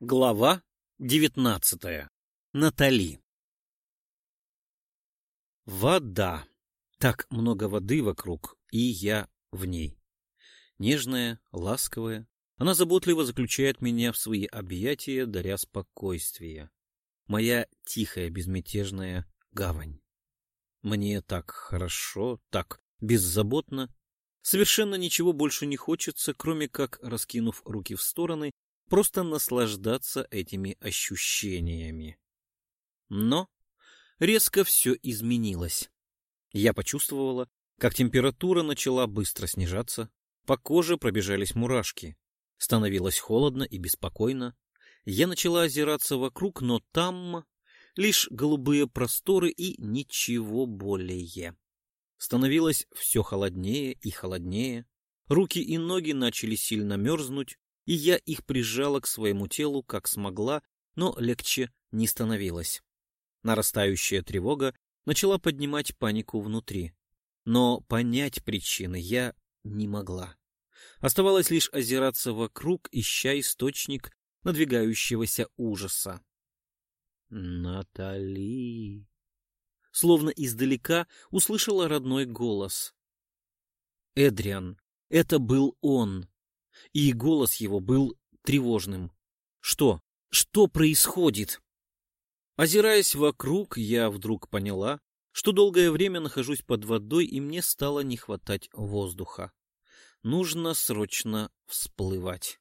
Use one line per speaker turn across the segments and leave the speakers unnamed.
Глава девятнадцатая. Натали. Вода. Так много воды вокруг, и я в ней. Нежная, ласковая, она заботливо заключает меня в свои объятия, даря спокойствие. Моя тихая, безмятежная гавань. Мне так хорошо, так беззаботно. Совершенно ничего больше не хочется, кроме как, раскинув руки в стороны, просто наслаждаться этими ощущениями. Но резко все изменилось. Я почувствовала, как температура начала быстро снижаться, по коже пробежались мурашки. Становилось холодно и беспокойно. Я начала озираться вокруг, но там лишь голубые просторы и ничего более. Становилось все холоднее и холоднее. Руки и ноги начали сильно мерзнуть, и я их прижала к своему телу, как смогла, но легче не становилось. Нарастающая тревога начала поднимать панику внутри. Но понять причины я не могла. Оставалось лишь озираться вокруг, ища источник надвигающегося ужаса. «Натали!» Словно издалека услышала родной голос. «Эдриан, это был он!» И голос его был тревожным. Что? Что происходит? Озираясь вокруг, я вдруг поняла, что долгое время нахожусь под водой, и мне стало не хватать воздуха. Нужно срочно всплывать.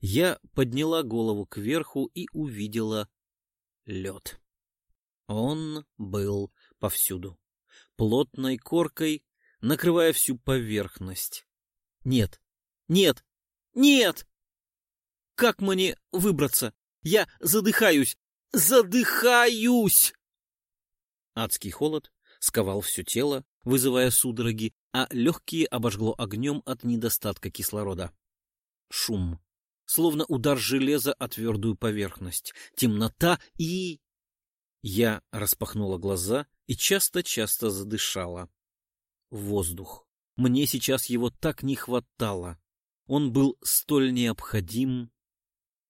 Я подняла голову кверху и увидела лед. Он был повсюду, плотной коркой, накрывая всю поверхность. Нет, нет, нет! Как мне выбраться? Я задыхаюсь! Задыхаюсь! Адский холод сковал все тело, вызывая судороги, а легкие обожгло огнем от недостатка кислорода. Шум. Словно удар железа о твердую поверхность. Темнота и... Я распахнула глаза и часто-часто задышала. Воздух. Мне сейчас его так не хватало. Он был столь необходим.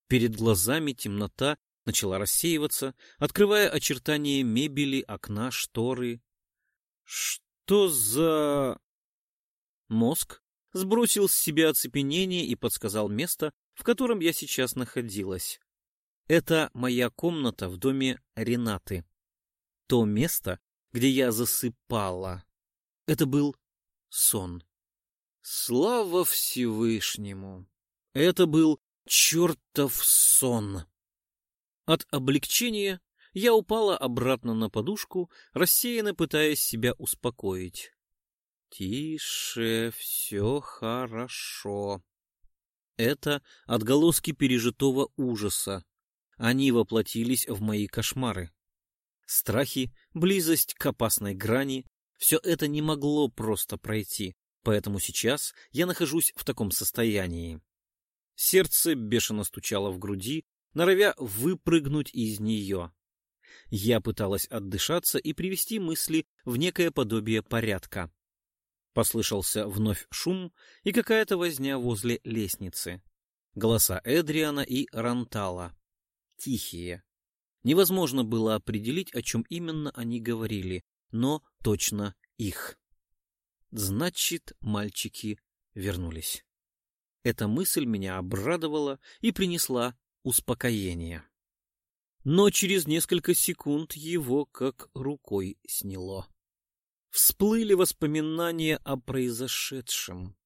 Перед глазами темнота начала рассеиваться, открывая очертания мебели, окна, шторы. Что за... Мозг сбросил с себя оцепенение и подсказал место, в котором я сейчас находилась. Это моя комната в доме Ренаты. То место, где я засыпала. Это был сон. Слава Всевышнему! Это был чертов сон! От облегчения я упала обратно на подушку, рассеянно пытаясь себя успокоить. Тише, все хорошо. Это отголоски пережитого ужаса. Они воплотились в мои кошмары. Страхи, близость к опасной грани — все это не могло просто пройти. Поэтому сейчас я нахожусь в таком состоянии. Сердце бешено стучало в груди, норовя выпрыгнуть из нее. Я пыталась отдышаться и привести мысли в некое подобие порядка. Послышался вновь шум и какая-то возня возле лестницы. Голоса Эдриана и Рантала. Тихие. Невозможно было определить, о чем именно они говорили, но точно их. Значит, мальчики вернулись. Эта мысль меня обрадовала и принесла успокоение. Но через несколько секунд его как рукой сняло. Всплыли воспоминания о произошедшем.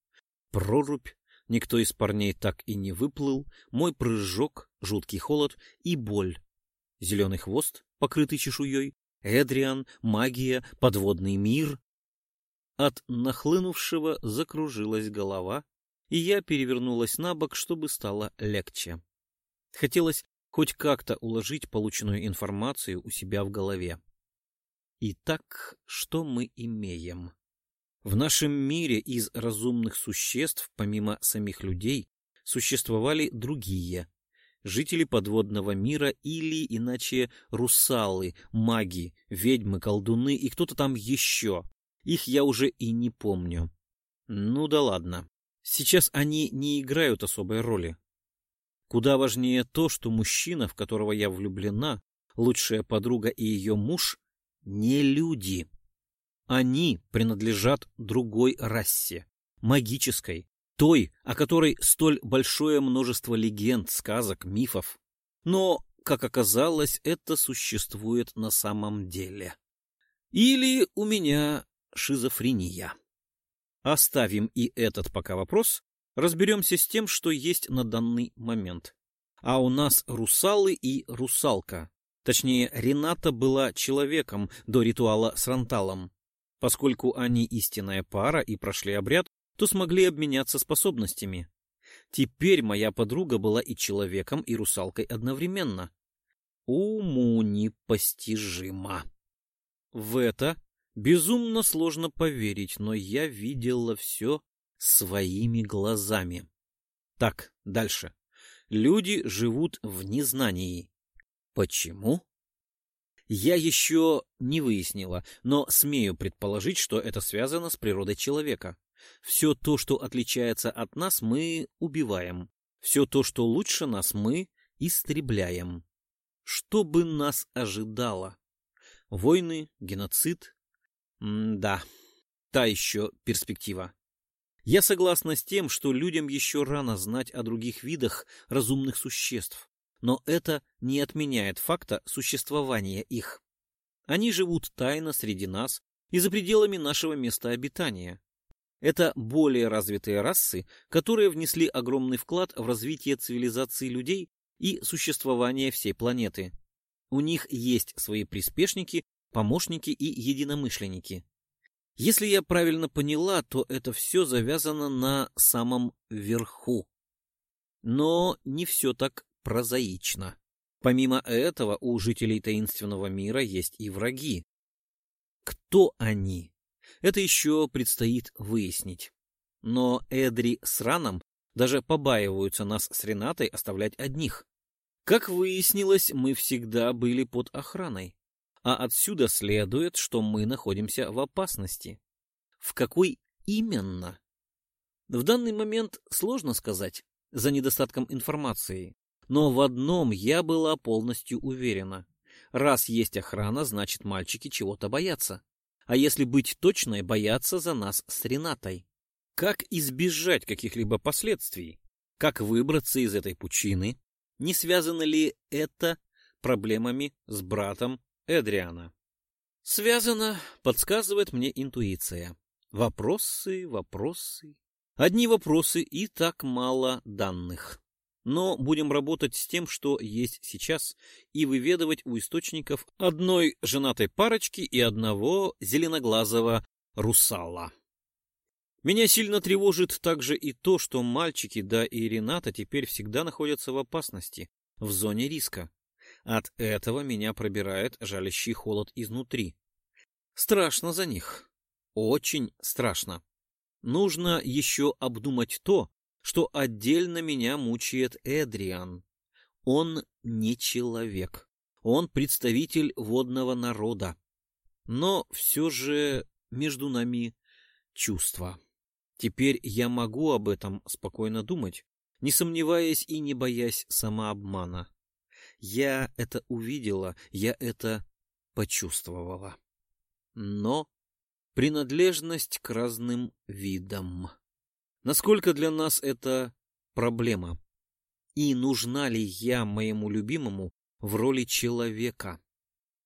Прорубь, никто из парней так и не выплыл, мой прыжок, жуткий холод и боль. Зеленый хвост, покрытый чешуей, Эдриан, магия, подводный мир, от нахлынувшего закружилась голова, и я перевернулась на бок, чтобы стало легче. Хотелось хоть как-то уложить полученную информацию у себя в голове. Итак, что мы имеем? В нашем мире из разумных существ, помимо самих людей, существовали другие, жители подводного мира или, иначе, русалы, маги, ведьмы, колдуны и кто-то там еще. Их я уже и не помню. Ну да ладно. Сейчас они не играют особой роли. Куда важнее то, что мужчина, в которого я влюблена, лучшая подруга и ее муж, не люди. Они принадлежат другой расе, магической, той, о которой столь большое множество легенд, сказок, мифов. Но, как оказалось, это существует на самом деле. Или у меня шизофрения. Оставим и этот пока вопрос, разберемся с тем, что есть на данный момент. А у нас русалы и русалка. Точнее, Рената была человеком до ритуала с Ранталом. Поскольку они истинная пара и прошли обряд, то смогли обменяться способностями. Теперь моя подруга была и человеком, и русалкой одновременно. Уму непостижимо. В это безумно сложно поверить, но я видела все своими глазами. Так, дальше. Люди живут в незнании. Почему? Я еще не выяснила, но смею предположить, что это связано с природой человека. Все то, что отличается от нас, мы убиваем. Все то, что лучше нас, мы истребляем. Что бы нас ожидало? Войны, геноцид? М да, та еще перспектива. Я согласна с тем, что людям еще рано знать о других видах разумных существ, но это не отменяет факта существования их. Они живут тайно среди нас и за пределами нашего места обитания. Это более развитые расы, которые внесли огромный вклад в развитие цивилизации людей и существование всей планеты. У них есть свои приспешники, помощники и единомышленники. Если я правильно поняла, то это все завязано на самом верху. Но не все так прозаично. Помимо этого, у жителей таинственного мира есть и враги. Кто они? Это еще предстоит выяснить. Но Эдри с Раном даже побаиваются нас с Ренатой оставлять одних. Как выяснилось, мы всегда были под охраной. А отсюда следует, что мы находимся в опасности. В какой именно? В данный момент сложно сказать, за недостатком информации. Но в одном я была полностью уверена. Раз есть охрана, значит мальчики чего-то боятся а если быть точной, боятся за нас с Ренатой. Как избежать каких-либо последствий? Как выбраться из этой пучины? Не связано ли это проблемами с братом Эдриана? Связано, подсказывает мне интуиция. Вопросы, вопросы. Одни вопросы и так мало данных но будем работать с тем, что есть сейчас, и выведывать у источников одной женатой парочки и одного зеленоглазого русала. Меня сильно тревожит также и то, что мальчики, да и Рената теперь всегда находятся в опасности, в зоне риска. От этого меня пробирает жалящий холод изнутри. Страшно за них. Очень страшно. Нужно еще обдумать то, что отдельно меня мучает Эдриан. Он не человек. Он представитель водного народа. Но все же между нами чувства. Теперь я могу об этом спокойно думать, не сомневаясь и не боясь самообмана. Я это увидела, я это почувствовала. Но принадлежность к разным видам. Насколько для нас это проблема? И нужна ли я моему любимому в роли человека?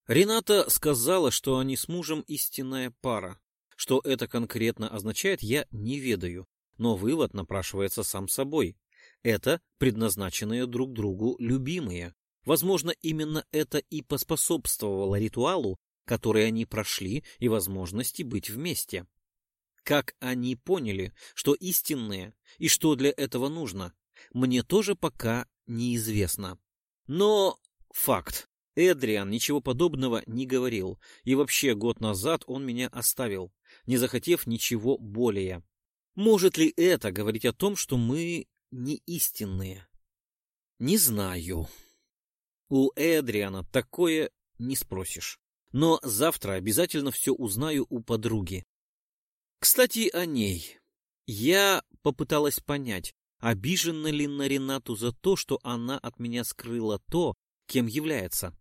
Рената сказала, что они с мужем истинная пара. Что это конкретно означает, я не ведаю, но вывод напрашивается сам собой. Это предназначенные друг другу любимые. Возможно, именно это и поспособствовало ритуалу, который они прошли, и возможности быть вместе. Как они поняли, что истинные и что для этого нужно, мне тоже пока неизвестно. Но факт. Эдриан ничего подобного не говорил, и вообще год назад он меня оставил, не захотев ничего более. Может ли это говорить о том, что мы не истинные? Не знаю. У Эдриана такое не спросишь. Но завтра обязательно все узнаю у подруги. Кстати, о ней. Я попыталась понять, Обижена ли на Ренату за то, что она от меня скрыла то, кем является?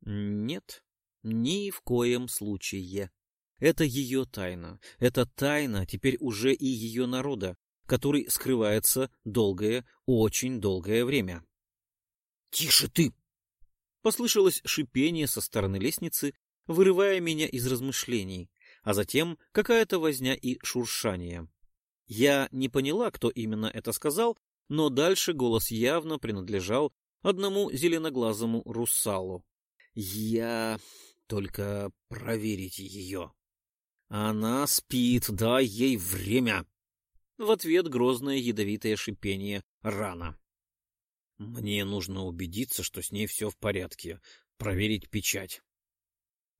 Нет, ни в коем случае. Это ее тайна. Это тайна теперь уже и ее народа, который скрывается долгое, очень долгое время. «Тише ты!» Послышалось шипение со стороны лестницы, вырывая меня из размышлений, а затем какая-то возня и шуршание. Я не поняла, кто именно это сказал, но дальше голос явно принадлежал одному зеленоглазому русалу. Я только проверить ее. Она спит, дай ей время. В ответ грозное ядовитое шипение рано. Мне нужно убедиться, что с ней все в порядке, проверить печать.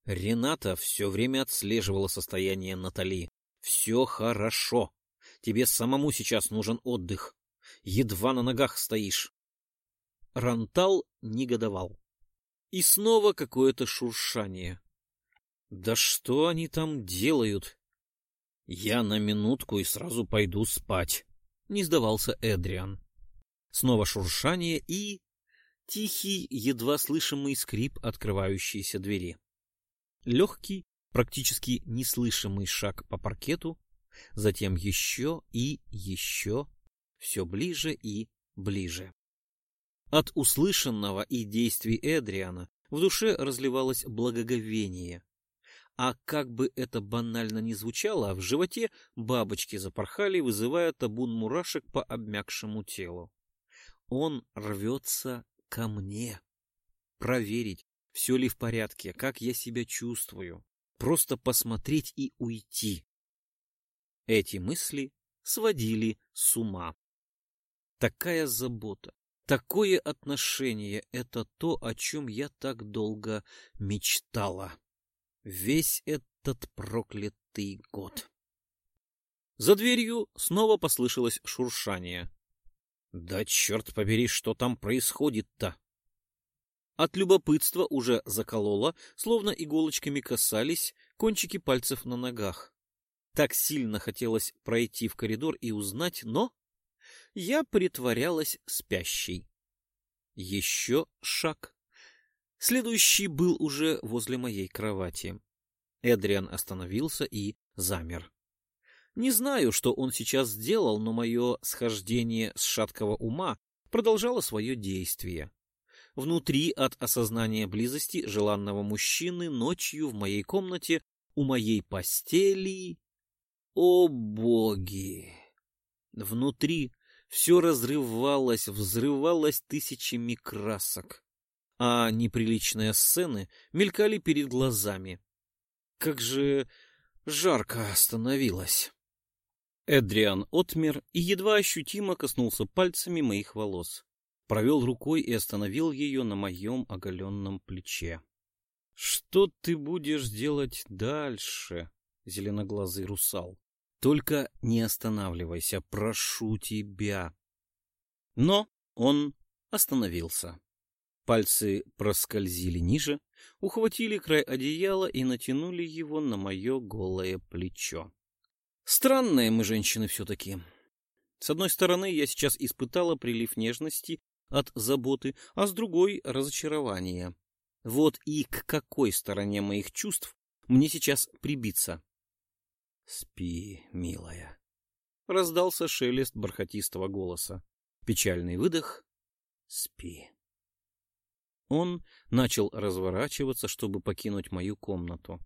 Рената все время отслеживала состояние Натали. Все хорошо. Тебе самому сейчас нужен отдых. Едва на ногах стоишь. Рантал негодовал. И снова какое-то шуршание. Да что они там делают? Я на минутку и сразу пойду спать. Не сдавался Эдриан. Снова шуршание и... Тихий, едва слышимый скрип открывающейся двери. Легкий, практически неслышимый шаг по паркету, затем еще и еще, все ближе и ближе. От услышанного и действий Эдриана в душе разливалось благоговение. А как бы это банально ни звучало, в животе бабочки запорхали, вызывая табун мурашек по обмякшему телу. Он рвется ко мне. Проверить, все ли в порядке, как я себя чувствую. Просто посмотреть и уйти. Эти мысли сводили с ума. Такая забота, такое отношение — это то, о чем я так долго мечтала весь этот проклятый год. За дверью снова послышалось шуршание. Да черт побери, что там происходит-то? От любопытства уже закололо, словно иголочками касались кончики пальцев на ногах. Так сильно хотелось пройти в коридор и узнать, но я притворялась спящей. Еще шаг. Следующий был уже возле моей кровати. Эдриан остановился и замер. Не знаю, что он сейчас сделал, но мое схождение с шаткого ума продолжало свое действие. Внутри от осознания близости желанного мужчины ночью в моей комнате у моей постели... О боги! Внутри все разрывалось, взрывалось тысячами красок а неприличные сцены мелькали перед глазами. Как же жарко становилось. Эдриан отмер и едва ощутимо коснулся пальцами моих волос. Провел рукой и остановил ее на моем оголенном плече. — Что ты будешь делать дальше, зеленоглазый русал? Только не останавливайся, прошу тебя. Но он остановился. Пальцы проскользили ниже, ухватили край одеяла и натянули его на мое голое плечо. Странные мы женщины все-таки. С одной стороны, я сейчас испытала прилив нежности от заботы, а с другой — разочарование. Вот и к какой стороне моих чувств мне сейчас прибиться. — Спи, милая. Раздался шелест бархатистого голоса. Печальный выдох. — Спи. Он начал разворачиваться, чтобы покинуть мою комнату.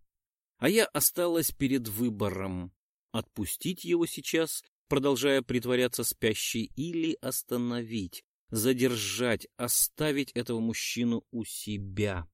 А я осталась перед выбором — отпустить его сейчас, продолжая притворяться спящей, или остановить, задержать, оставить этого мужчину у себя.